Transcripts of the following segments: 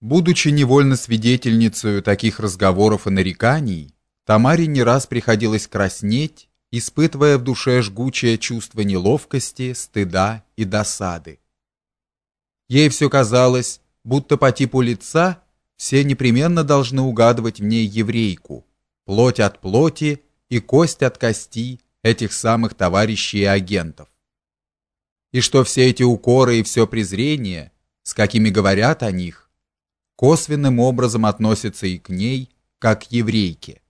Будучи невольно свидетельницей таких разговоров и нареканий, Тамаре не раз приходилось краснеть, испытывая в душе жгучее чувство неловкости, стыда и досады. Ей все казалось, будто по типу лица все непременно должны угадывать в ней еврейку, плоть от плоти и кость от кости этих самых товарищей и агентов. И что все эти укоры и все презрение, с какими говорят о них, косвенным образом относятся и к ней, как к еврейке.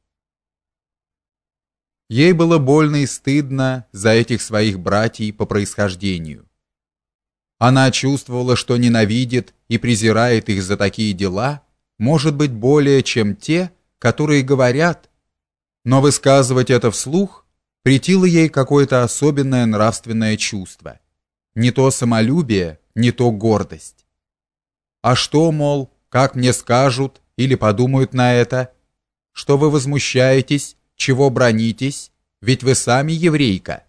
Ей было больно и стыдно за этих своих братьев по происхождению. Она чувствовала, что ненавидит и презирает их за такие дела, может быть, более, чем те, которые говорят, но высказывать это вслух претило ей какое-то особенное нравственное чувство. Не то самолюбие, не то гордость. А что, мол, как мне скажут или подумают на это? Что вы возмущаетесь, чего бронитесь, ведь вы сами еврейка.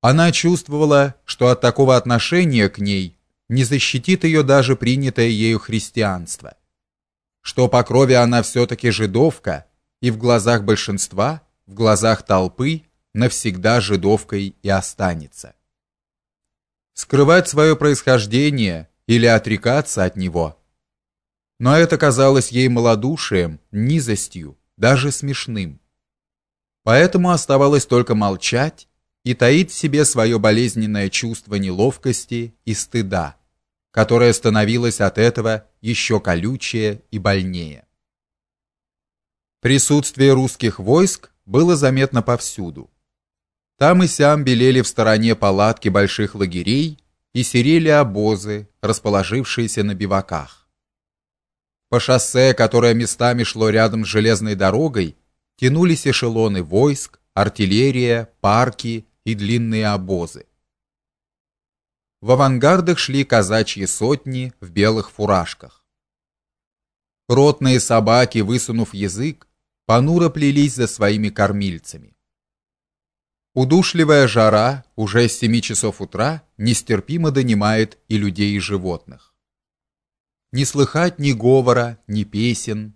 Она чувствовала, что от такого отношения к ней не защитит ее даже принятое ею христианство. Что по крови она все-таки жидовка, и в глазах большинства, в глазах толпы, навсегда жидовкой и останется. Скрывать свое происхождение или отрекаться от него. Но это казалось ей малодушием, низостью, даже смешным. Поэтому оставалось только молчать и таить в себе свое болезненное чувство неловкости и стыда, которое становилось от этого еще колючее и больнее. Присутствие русских войск было заметно повсюду. Там и сям белели в стороне палатки больших лагерей и серели обозы, расположившиеся на биваках. По шоссе, которое местами шло рядом с железной дорогой, тянулись эшелоны войск, артиллерия, парки и длинные обозы. В авангардах шли казачьи сотни в белых фуражках. Ротные собаки, высунув язык, понуро плелись за своими кормильцами. Удушливая жара уже с семи часов утра нестерпимо донимает и людей, и животных. Не слыхать ни говора, ни песен.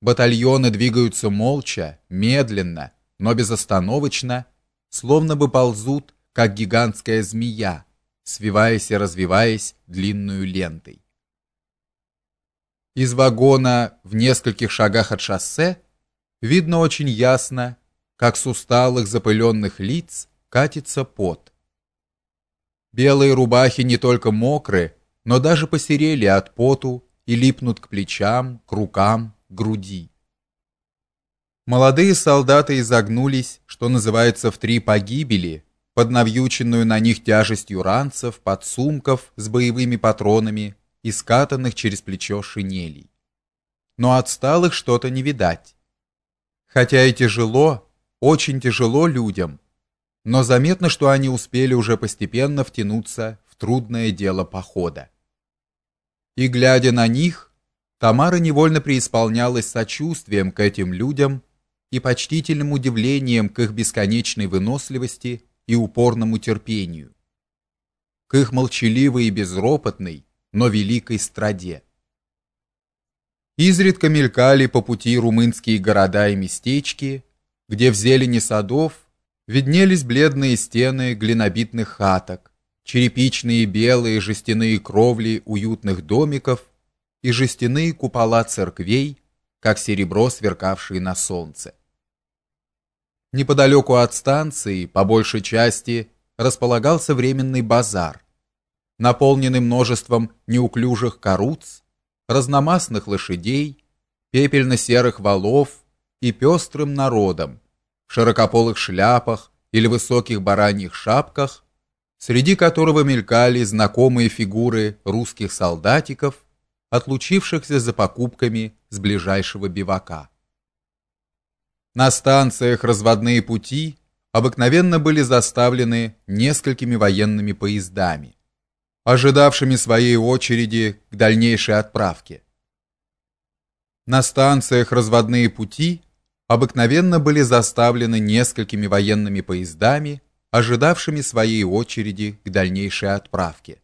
Батальоны двигаются молча, медленно, но безостановочно, словно бы ползут, как гигантская змея, свиваясь и развиваясь длинную лентой. Из вагона в нескольких шагах от шоссе видно очень ясно как с усталых запыленных лиц катится пот. Белые рубахи не только мокры, но даже посерели от поту и липнут к плечам, к рукам, к груди. Молодые солдаты изогнулись, что называется, в три погибели, под навьюченную на них тяжестью ранцев, подсумков с боевыми патронами и скатанных через плечо шинелей. Но отсталых что-то не видать. Хотя и тяжело, очень тяжело людям, но заметно, что они успели уже постепенно втянуться в трудное дело похода. И глядя на них, Тамара невольно преисполнялась сочувствием к этим людям и почтительным удивлением к их бесконечной выносливости и упорному терпению, к их молчаливой и безропотной, но великой страде. Изредка мелькали по пути румынские города и местечки, где в зелени садов виднелись бледные стены глинобитных хаток, черепичные белые жестяные кровли уютных домиков и жестяные купола церквей, как серебро, сверкавшие на солнце. Неподалеку от станции, по большей части, располагался временный базар, наполненный множеством неуклюжих каруц, разномастных лошадей, пепельно-серых валов и пестрым народом в широкополых шляпах или высоких бараньих шапках, среди которого мелькали знакомые фигуры русских солдатиков, отлучившихся за покупками с ближайшего бивака. На станциях разводные пути обыкновенно были заставлены несколькими военными поездами, ожидавшими своей очереди к дальнейшей отправке. На станциях разводные пути обыкновенно были заставлены несколькими военными поездами, ожидавшими своей очереди к дальнейшей отправке.